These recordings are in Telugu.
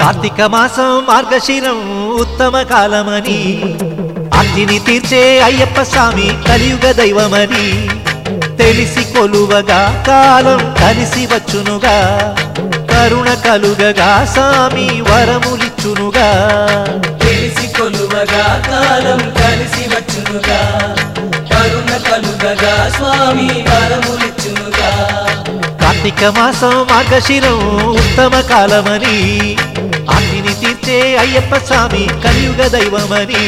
కార్తీక మాసం మార్గశిరం ఉత్తమ కాలమని. అగ్నిని తీర్చే అయ్యప్ప స్వామి కలియుగ దైవమని. తెలిసి కొలువగా కాలం కలిసి వచ్చునుగా. కరుణ కలుగగా స్వామి వరములిచ్చునుగా. తెలిసి కొలువగా కాలం కలిసి వచ్చునుగా. కరుణ కలుగగా స్వామి వరములిచ్చునుగా. కార్తీక మాసం మార్గశిరం ఉత్తమ కాలమని. అగ్నిని తీర్చే అయ్యప్ప స్వామి కలియుగ దైవమని.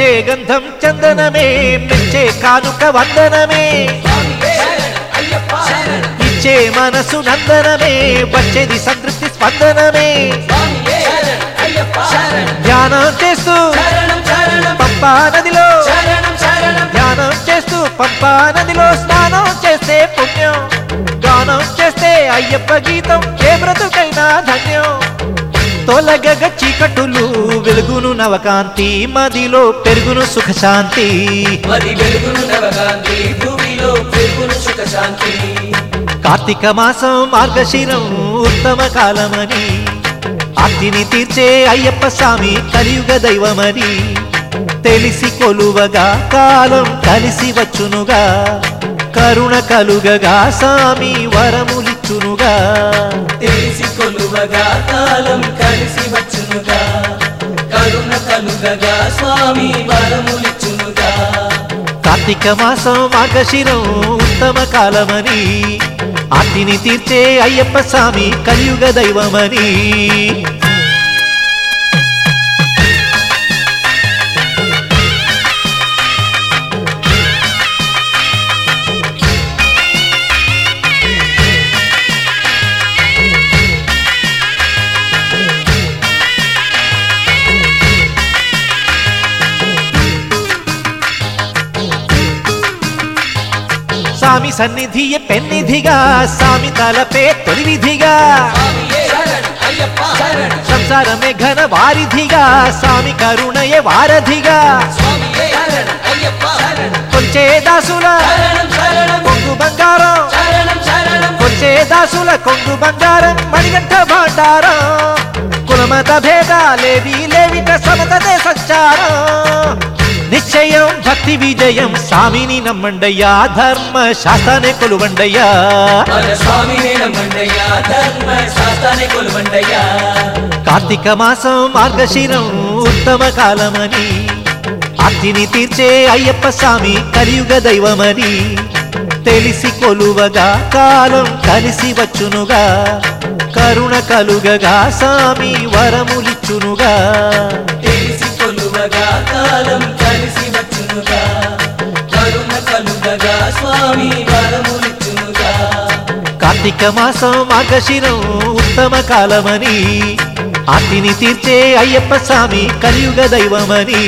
మెచ్చే గంధం చందనమే మెచ్చే కానుక వందనమే. ఇచ్చే మనసు నందనమే వచ్చేది సంతృప్తి స్పందనమే. ధ్యానం చేస్తూ పంపా నదిలో ధ్యానం చేస్తూ పంపా నదిలో స్నానం చేస్తే పుణ్యం. గానం చేస్తే అయ్యప్ప గీతం ఏ బ్రతుకైనా ధన్యం. తొలగగ చీకటులు వెలుగును నవకాంతి మదిలో పెరుగును సుఖశాంతి. వెలుగును భూమిలో పెరుగును కార్తీక మాసం మార్గశిరం ఉత్తమ కాలమని. అగ్నిని తీర్చే అయ్యప్ప స్వామి కలియుగ దైవమని. తెలిసి కొలువగా కాలం కలిసి వచ్చునుగా. కరుణ కలుగగా స్వామి వరములిచ్చునుగా. తెలిసి కొలువగా కాలం కలిసి వచ్చునుగా. కరుణ స్వామి వరములిచ్చునుగా కార్తీక మాసం మార్గశిరం ఉత్తమ కాలమని. అగ్నిని తీర్చే అయ్యప్ప స్వామి కలియుగ దైవమని. స్వామి సన్నిధియే పెన్నిధిగా స్వామి తలపే తొలివిధిగా సంసారమే ఘన వారిధిగా స్వామి కరుణయే వారధిగా. కొంచే దాసుల కొంగు బంగారం. కొంచే దాసుల కొంగు బంగారం మణిగంట భాండారం. కులమత భేదాలేవి లేవిట సమతదే సంచారం. నిశ్చయం భక్తి విజయం స్వామిని నమ్మండయ్యా ధర్మ శాస్త్రాన్ని కొలువండయ్యా. కార్తీక మాసం మార్గశిరం ఉత్తమ కాలమని అగ్నిని తీర్చే అయ్యప్ప స్వామి కలియుగ దైవమని తెలిసి కొలువగా కాలం కలిసి వచ్చునుగా. కరుణ కలుగగా స్వామి వరములిచ్చునుగా. తెలిసి కొలువగా కాలం స్వామి వరములిచ్చునుగా కార్తీక మాసం మార్గశిరం ఉత్తమ కాలమని. ఆతిని తీర్చే అయ్యప్ప స్వామి కలియుగ దైవమని.